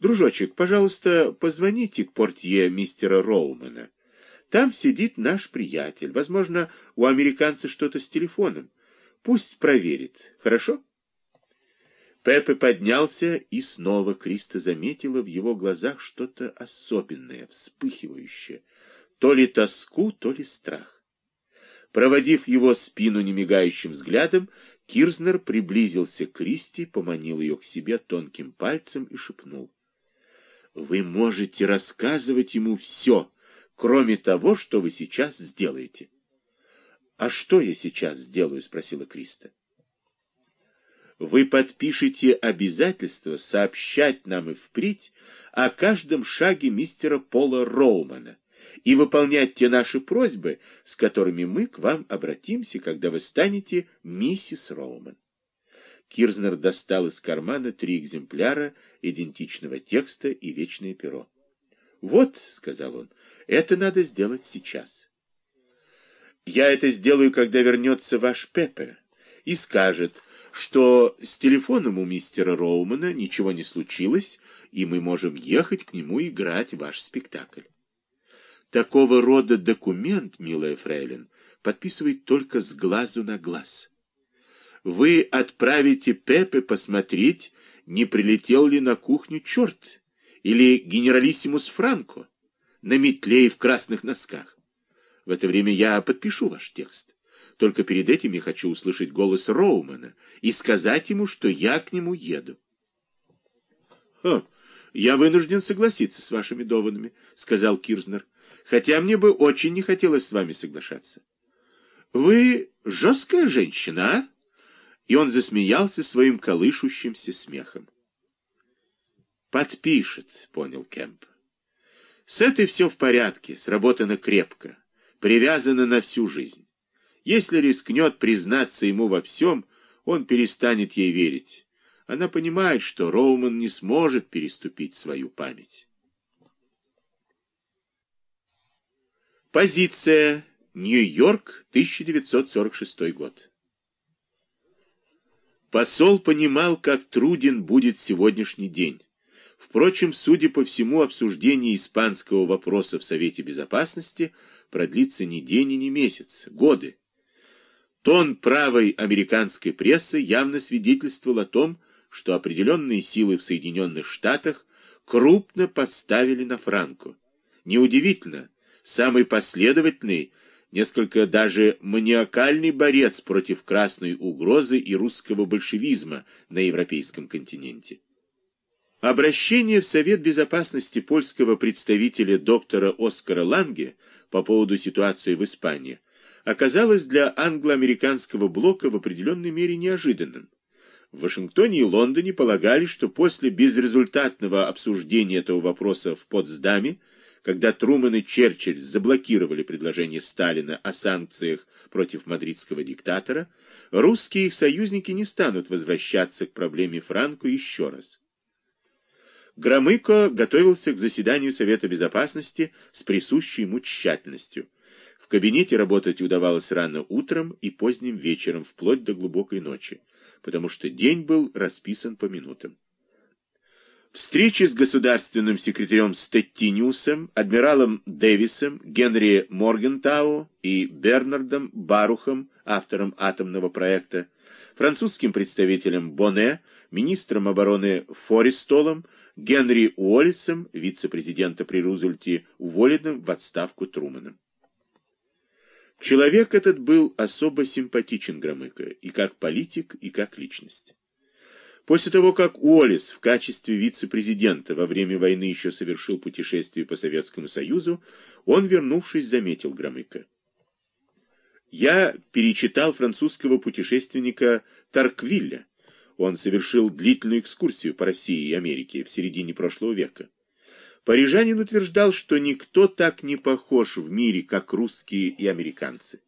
Дружочек, пожалуйста, позвоните к портье мистера Роумана. Там сидит наш приятель. Возможно, у американца что-то с телефоном. Пусть проверит. Хорошо? Пеппе поднялся, и снова Криста заметила в его глазах что-то особенное, вспыхивающее. То ли тоску, то ли страх. Проводив его спину немигающим взглядом, Кирзнер приблизился к Кристи, поманил ее к себе тонким пальцем и шепнул. «Вы можете рассказывать ему все, кроме того, что вы сейчас сделаете». «А что я сейчас сделаю?» — спросила Криста. «Вы подпишете обязательство сообщать нам и впредь о каждом шаге мистера Пола Роумана» и выполнять те наши просьбы, с которыми мы к вам обратимся, когда вы станете миссис Роуман. Кирзнер достал из кармана три экземпляра идентичного текста и вечное перо. «Вот», — сказал он, — «это надо сделать сейчас». «Я это сделаю, когда вернется ваш Пеппе и скажет, что с телефоном у мистера Роумана ничего не случилось, и мы можем ехать к нему играть ваш спектакль. Такого рода документ, милая фрейлин, подписывает только с глазу на глаз. Вы отправите Пепе посмотреть, не прилетел ли на кухню черт или генералиссимус Франко на метле и в красных носках. В это время я подпишу ваш текст. Только перед этим я хочу услышать голос Роумана и сказать ему, что я к нему еду. Хм. «Я вынужден согласиться с вашими доводами», — сказал Кирзнер, «хотя мне бы очень не хотелось с вами соглашаться». «Вы жесткая женщина, а?» И он засмеялся своим колышущимся смехом. «Подпишет», — понял Кемп. «С этой все в порядке, сработано крепко, привязано на всю жизнь. Если рискнет признаться ему во всем, он перестанет ей верить». Она понимает, что Роуман не сможет переступить свою память. Позиция. Нью-Йорк, 1946 год. Посол понимал, как труден будет сегодняшний день. Впрочем, судя по всему, обсуждение испанского вопроса в Совете Безопасности продлится не день и не месяц, годы. Тон правой американской прессы явно свидетельствовал о том, что определенные силы в Соединенных Штатах крупно поставили на Франко. Неудивительно, самый последовательный, несколько даже маниакальный борец против красной угрозы и русского большевизма на европейском континенте. Обращение в Совет Безопасности польского представителя доктора Оскара Ланге по поводу ситуации в Испании оказалось для англо-американского блока в определенной мере неожиданным. В Вашингтоне и Лондоне полагали, что после безрезультатного обсуждения этого вопроса в Потсдаме, когда Трумэн и Черчилль заблокировали предложение Сталина о санкциях против мадридского диктатора, русские их союзники не станут возвращаться к проблеме Франко еще раз. Громыко готовился к заседанию Совета Безопасности с присущей ему тщательностью. В кабинете работать удавалось рано утром и поздним вечером, вплоть до глубокой ночи потому что день был расписан по минутам. Встречи с государственным секретарем Стеттиниусом, адмиралом Дэвисом, Генри Моргентау и Бернардом Барухом, автором атомного проекта, французским представителем Боне, министром обороны Фористолом, Генри Уоллисом, вице-президента при Рузвельте, уволенным в отставку Труманом. Человек этот был особо симпатичен Громыко и как политик, и как личность. После того, как Уоллес в качестве вице-президента во время войны еще совершил путешествие по Советскому Союзу, он, вернувшись, заметил Громыко. Я перечитал французского путешественника Тарквилля. Он совершил длительную экскурсию по России и Америке в середине прошлого века. Парижанин утверждал, что никто так не похож в мире, как русские и американцы.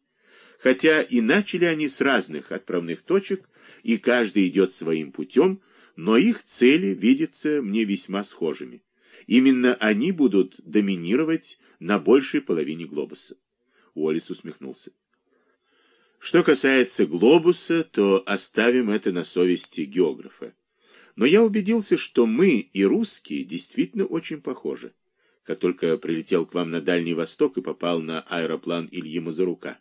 Хотя и начали они с разных отправных точек, и каждый идет своим путем, но их цели видятся мне весьма схожими. Именно они будут доминировать на большей половине глобуса. Уоллес усмехнулся. Что касается глобуса, то оставим это на совести географа. Но я убедился, что мы и русские действительно очень похожи, как только прилетел к вам на Дальний Восток и попал на аэроплан Ильи Мазурука.